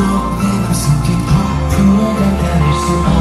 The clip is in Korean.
갈수록 내 맘속에 부풀어간다는 수 없어